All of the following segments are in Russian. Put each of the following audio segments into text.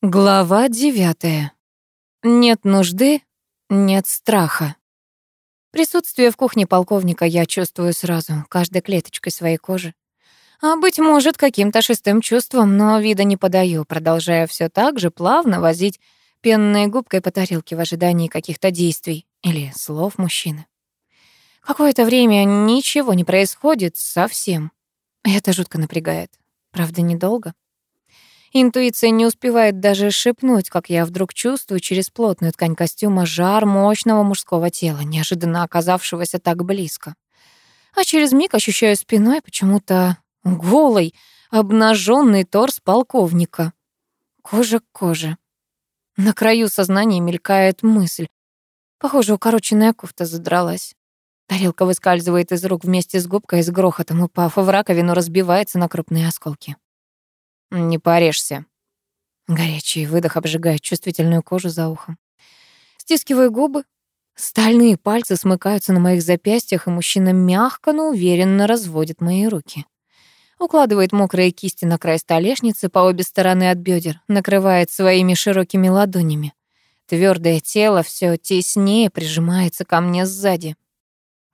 Глава девятая. Нет нужды, нет страха. Присутствие в кухне полковника я чувствую сразу, каждой клеточкой своей кожи. А, быть может, каким-то шестым чувством, но вида не подаю, продолжая все так же плавно возить пенной губкой по тарелке в ожидании каких-то действий или слов мужчины. Какое-то время ничего не происходит совсем. Это жутко напрягает. Правда, недолго. Интуиция не успевает даже шепнуть, как я вдруг чувствую через плотную ткань костюма жар мощного мужского тела, неожиданно оказавшегося так близко. А через миг ощущаю спиной почему-то голый, обнаженный торс полковника. Кожа к коже. На краю сознания мелькает мысль. Похоже, укороченная кофта задралась. Тарелка выскальзывает из рук вместе с губкой, с грохотом упав в раковину, разбивается на крупные осколки. Не порежься. Горячий выдох обжигает чувствительную кожу за ухом. Стискиваю губы. Стальные пальцы смыкаются на моих запястьях, и мужчина мягко, но уверенно разводит мои руки. Укладывает мокрые кисти на край столешницы по обе стороны от бедер, накрывает своими широкими ладонями. Твердое тело все теснее прижимается ко мне сзади.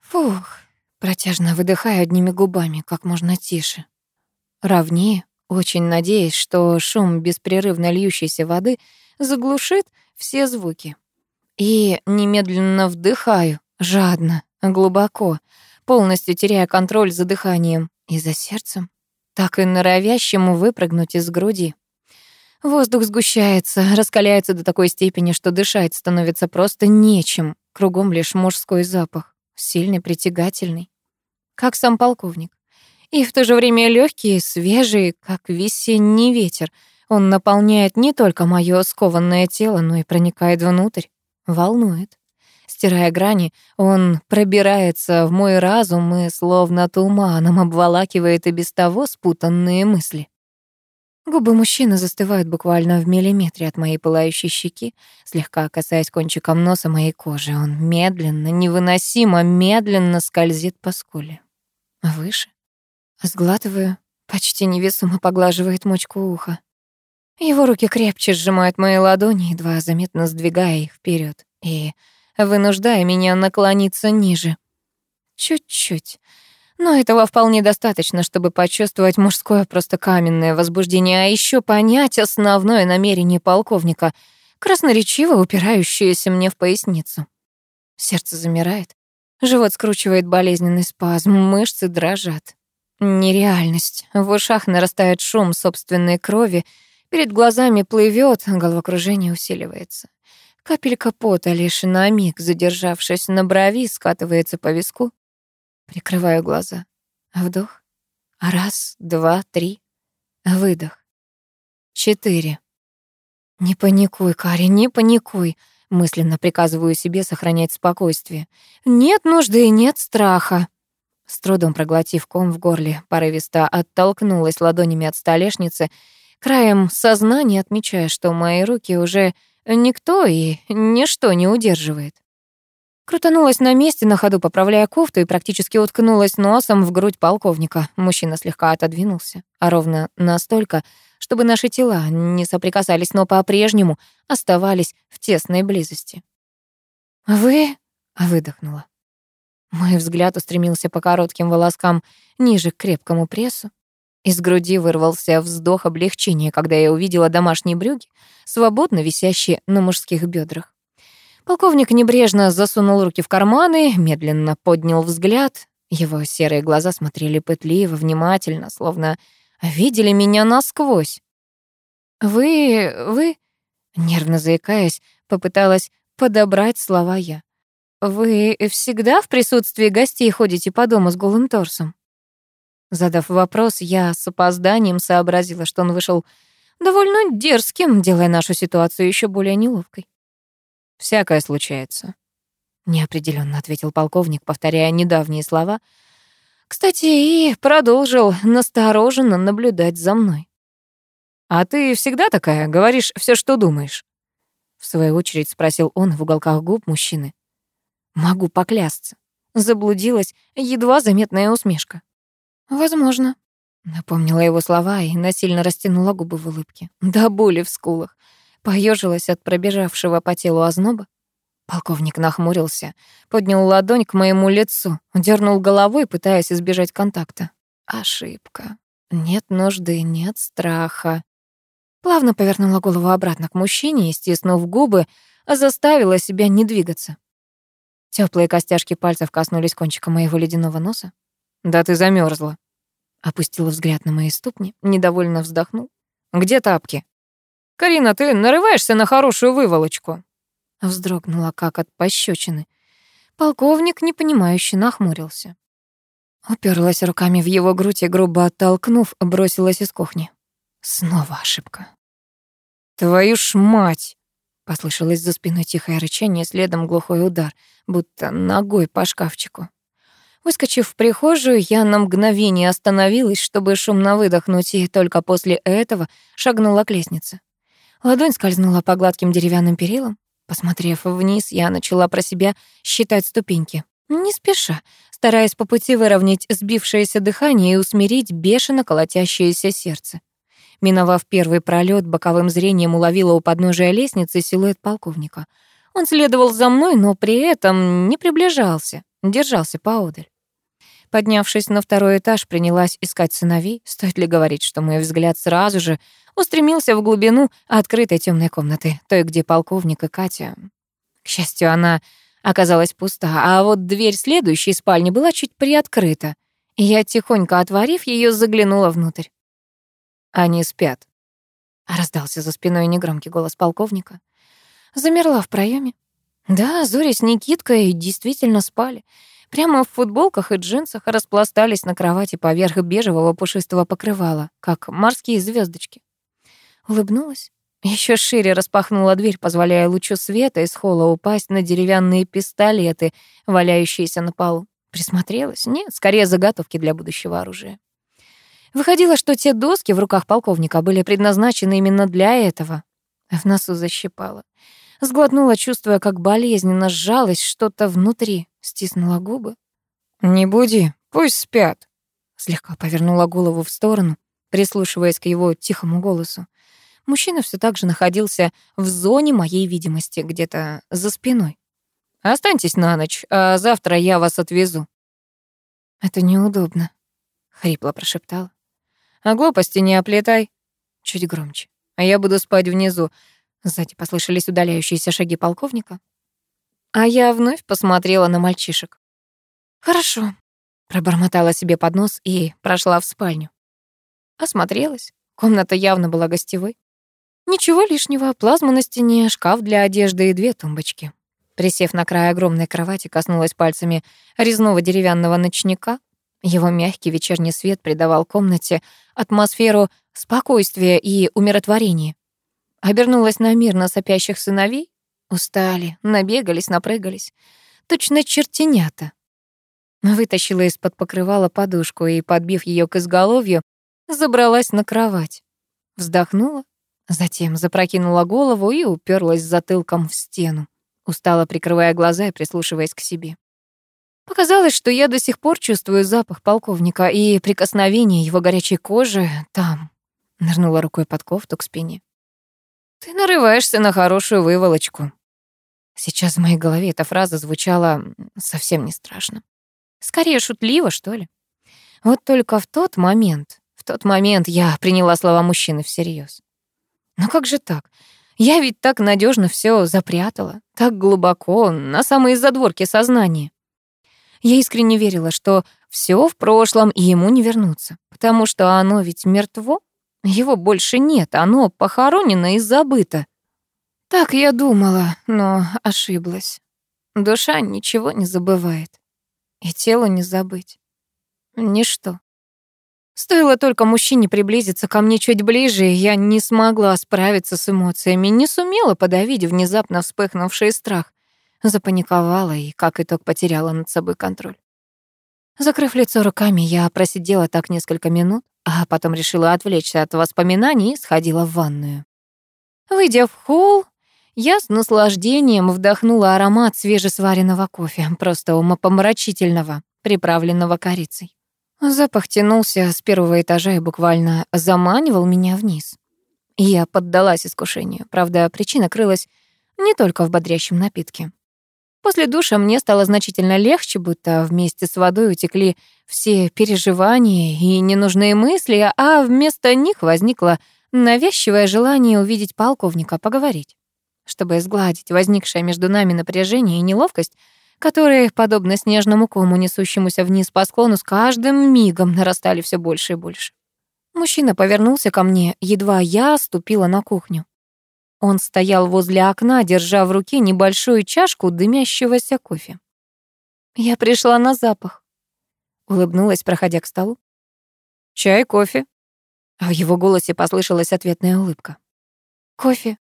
Фух, протяжно выдыхаю одними губами, как можно тише. Ровнее, очень надеясь, что шум беспрерывно льющейся воды заглушит все звуки. И немедленно вдыхаю, жадно, глубоко, полностью теряя контроль за дыханием и за сердцем, так и норовящему выпрыгнуть из груди. Воздух сгущается, раскаляется до такой степени, что дышать становится просто нечем, кругом лишь мужской запах, сильный, притягательный. Как сам полковник и в то же время легкий, свежий, как весенний ветер. Он наполняет не только моё скованное тело, но и проникает внутрь, волнует. Стирая грани, он пробирается в мой разум и словно туманом обволакивает и без того спутанные мысли. Губы мужчины застывают буквально в миллиметре от моей пылающей щеки, слегка касаясь кончиком носа моей кожи. Он медленно, невыносимо медленно скользит по скуле. Выше, Сглатываю, почти невесомо поглаживает мочку уха. Его руки крепче сжимают мои ладони, едва заметно сдвигая их вперед и вынуждая меня наклониться ниже. Чуть-чуть. Но этого вполне достаточно, чтобы почувствовать мужское просто каменное возбуждение, а еще понять основное намерение полковника, красноречиво упирающееся мне в поясницу. Сердце замирает, живот скручивает болезненный спазм, мышцы дрожат. Нереальность. В ушах нарастает шум собственной крови, перед глазами плывет, головокружение усиливается. Капелька пота, лишь на миг задержавшись на брови, скатывается по виску. Прикрываю глаза. Вдох. Раз, два, три. Выдох. Четыре. «Не паникуй, Кари, не паникуй», — мысленно приказываю себе сохранять спокойствие. «Нет нужды, нет страха». С трудом проглотив ком в горле, порывисто оттолкнулась ладонями от столешницы, краем сознания отмечая, что мои руки уже никто и ничто не удерживает. Крутанулась на месте, на ходу поправляя кофту и практически уткнулась носом в грудь полковника. Мужчина слегка отодвинулся, а ровно настолько, чтобы наши тела не соприкасались, но по-прежнему оставались в тесной близости. «Вы...» — выдохнула. Мой взгляд устремился по коротким волоскам ниже к крепкому прессу. Из груди вырвался вздох облегчения, когда я увидела домашние брюки, свободно висящие на мужских бедрах. Полковник небрежно засунул руки в карманы, медленно поднял взгляд. Его серые глаза смотрели пытливо, внимательно, словно видели меня насквозь. «Вы... вы...» Нервно заикаясь, попыталась подобрать слова я. «Вы всегда в присутствии гостей ходите по дому с голым торсом?» Задав вопрос, я с опозданием сообразила, что он вышел довольно дерзким, делая нашу ситуацию еще более неловкой. «Всякое случается», — неопределенно ответил полковник, повторяя недавние слова. Кстати, и продолжил настороженно наблюдать за мной. «А ты всегда такая, говоришь все, что думаешь?» В свою очередь спросил он в уголках губ мужчины. Могу поклясться. Заблудилась едва заметная усмешка. «Возможно», — напомнила его слова и насильно растянула губы в улыбке. До боли в скулах. поежилась от пробежавшего по телу озноба. Полковник нахмурился, поднял ладонь к моему лицу, дернул головой, пытаясь избежать контакта. Ошибка. Нет нужды, нет страха. Плавно повернула голову обратно к мужчине и, стиснув губы, заставила себя не двигаться. Теплые костяшки пальцев коснулись кончика моего ледяного носа. «Да ты замерзла. Опустила взгляд на мои ступни, недовольно вздохнул. «Где тапки?» «Карина, ты нарываешься на хорошую выволочку». Вздрогнула, как от пощечины. Полковник, непонимающе, нахмурился. Уперлась руками в его грудь и, грубо оттолкнув, бросилась из кухни. Снова ошибка. «Твою ж мать!» Послышалось за спиной тихое рычание, следом глухой удар, будто ногой по шкафчику. Выскочив в прихожую, я на мгновение остановилась, чтобы шумно выдохнуть, и только после этого шагнула к лестнице. Ладонь скользнула по гладким деревянным перилам. Посмотрев вниз, я начала про себя считать ступеньки. Не спеша, стараясь по пути выровнять сбившееся дыхание и усмирить бешено колотящееся сердце. Миновав первый пролет, боковым зрением уловила у подножия лестницы силуэт полковника. Он следовал за мной, но при этом не приближался, держался поодаль. Поднявшись на второй этаж, принялась искать сыновей. Стоит ли говорить, что мой взгляд сразу же устремился в глубину открытой темной комнаты, той, где полковник и Катя. К счастью, она оказалась пуста, а вот дверь следующей спальни была чуть приоткрыта, я, тихонько отворив ее, заглянула внутрь. «Они спят», — раздался за спиной негромкий голос полковника. Замерла в проеме. Да, Зори с Никиткой действительно спали. Прямо в футболках и джинсах распластались на кровати поверх бежевого пушистого покрывала, как морские звездочки. Улыбнулась, еще шире распахнула дверь, позволяя лучу света из холла упасть на деревянные пистолеты, валяющиеся на полу. Присмотрелась? Нет, скорее заготовки для будущего оружия. Выходило, что те доски в руках полковника были предназначены именно для этого. В носу защипало. Сглотнула, чувствуя, как болезненно сжалось что-то внутри, стиснула губы. «Не буди, пусть спят», — слегка повернула голову в сторону, прислушиваясь к его тихому голосу. Мужчина все так же находился в зоне моей видимости, где-то за спиной. «Останьтесь на ночь, а завтра я вас отвезу». «Это неудобно», — хрипло прошептала. «А глупости не оплетай». Чуть громче. «А я буду спать внизу. Сзади послышались удаляющиеся шаги полковника. А я вновь посмотрела на мальчишек. «Хорошо», — пробормотала себе под нос и прошла в спальню. Осмотрелась. Комната явно была гостевой. Ничего лишнего, плазма на стене, шкаф для одежды и две тумбочки. Присев на край огромной кровати, коснулась пальцами резного деревянного ночника. Его мягкий вечерний свет придавал комнате атмосферу спокойствия и умиротворения. Обернулась на мир на сопящих сыновей. Устали, набегались, напрыгались. Точно чертенята. Вытащила из-под покрывала подушку и, подбив ее к изголовью, забралась на кровать. Вздохнула, затем запрокинула голову и уперлась затылком в стену, устало прикрывая глаза и прислушиваясь к себе. Показалось, что я до сих пор чувствую запах полковника и прикосновение его горячей кожи там. Нырнула рукой под кофту к спине. Ты нарываешься на хорошую выволочку. Сейчас в моей голове эта фраза звучала совсем не страшно. Скорее шутливо, что ли. Вот только в тот момент, в тот момент я приняла слова мужчины всерьез. Но как же так? Я ведь так надежно все запрятала, так глубоко, на самые задворки сознания. Я искренне верила, что все в прошлом и ему не вернуться, потому что оно ведь мертво. Его больше нет, оно похоронено и забыто. Так я думала, но ошиблась. Душа ничего не забывает. И тело не забыть. Ничто. Стоило только мужчине приблизиться ко мне чуть ближе, я не смогла справиться с эмоциями, не сумела подавить внезапно вспыхнувший страх. Запаниковала и, как итог, потеряла над собой контроль. Закрыв лицо руками, я просидела так несколько минут, а потом решила отвлечься от воспоминаний и сходила в ванную. Выйдя в холл, я с наслаждением вдохнула аромат свежесваренного кофе, просто умопомрачительного, приправленного корицей. Запах тянулся с первого этажа и буквально заманивал меня вниз. Я поддалась искушению. Правда, причина крылась не только в бодрящем напитке. После душа мне стало значительно легче, будто вместе с водой утекли все переживания и ненужные мысли, а вместо них возникло навязчивое желание увидеть полковника, поговорить. Чтобы сгладить возникшее между нами напряжение и неловкость, которые, подобно снежному кому, несущемуся вниз по склону, с каждым мигом нарастали все больше и больше. Мужчина повернулся ко мне, едва я ступила на кухню. Он стоял возле окна, держа в руке небольшую чашку дымящегося кофе. Я пришла на запах. Улыбнулась, проходя к столу. «Чай, кофе?» А в его голосе послышалась ответная улыбка. «Кофе.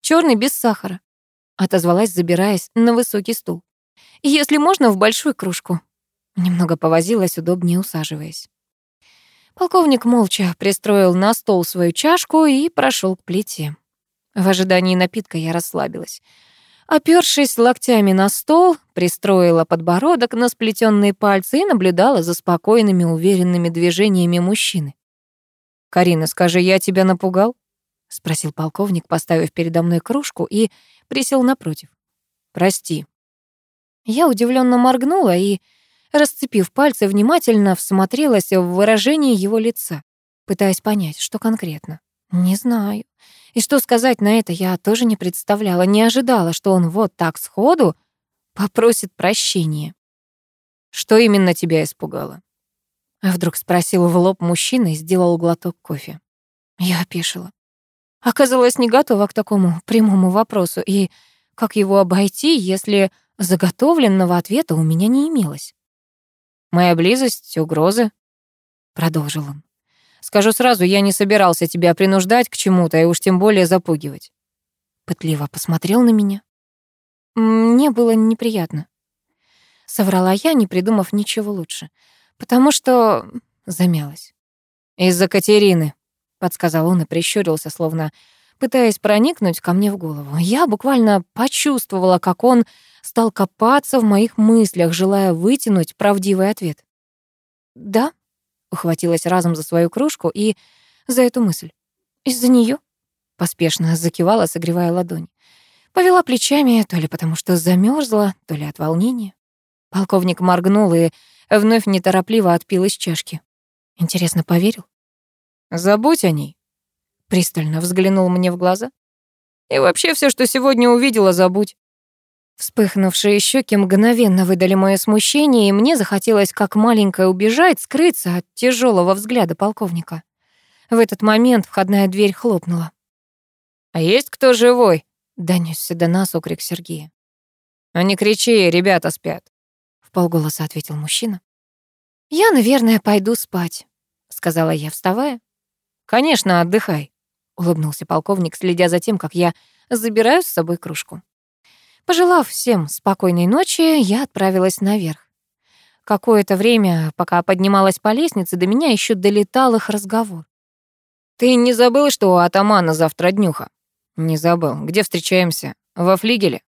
черный без сахара», — отозвалась, забираясь на высокий стул. «Если можно, в большую кружку». Немного повозилась, удобнее усаживаясь. Полковник молча пристроил на стол свою чашку и прошел к плите. В ожидании напитка я расслабилась. Опёршись локтями на стол, пристроила подбородок на сплетенные пальцы и наблюдала за спокойными, уверенными движениями мужчины. «Карина, скажи, я тебя напугал?» — спросил полковник, поставив передо мной кружку и присел напротив. «Прости». Я удивленно моргнула и расцепив пальцы, внимательно всмотрелась в выражение его лица, пытаясь понять, что конкретно. Не знаю. И что сказать на это я тоже не представляла, не ожидала, что он вот так сходу попросит прощения. Что именно тебя испугало? А вдруг спросил в лоб мужчина и сделал глоток кофе. Я опешила. Оказалась не готова к такому прямому вопросу, и как его обойти, если заготовленного ответа у меня не имелось? Моя близость — угрозы, — продолжил он. Скажу сразу, я не собирался тебя принуждать к чему-то и уж тем более запугивать. Пытливо посмотрел на меня. Мне было неприятно. Соврала я, не придумав ничего лучше. Потому что замялась. «Из-за Катерины», — подсказал он и прищурился, словно пытаясь проникнуть ко мне в голову. Я буквально почувствовала, как он стал копаться в моих мыслях, желая вытянуть правдивый ответ. «Да», — ухватилась разом за свою кружку и за эту мысль. «Из-за нее? поспешно закивала, согревая ладонь. Повела плечами, то ли потому что замерзла, то ли от волнения. Полковник моргнул и вновь неторопливо отпил из чашки. Интересно, поверил? «Забудь о ней», Пристально взглянул мне в глаза. «И вообще все, что сегодня увидела, забудь». Вспыхнувшие щеки мгновенно выдали мое смущение, и мне захотелось как маленькая убежать, скрыться от тяжелого взгляда полковника. В этот момент входная дверь хлопнула. «А есть кто живой?» — донесся до нас окрик Сергея. «А не кричи, ребята спят», — в полголоса ответил мужчина. «Я, наверное, пойду спать», — сказала я, вставая. «Конечно, отдыхай», улыбнулся полковник, следя за тем, как я забираю с собой кружку. Пожелав всем спокойной ночи, я отправилась наверх. Какое-то время, пока поднималась по лестнице, до меня еще долетал их разговор. «Ты не забыл, что у атамана завтра днюха?» «Не забыл. Где встречаемся? Во флигеле?»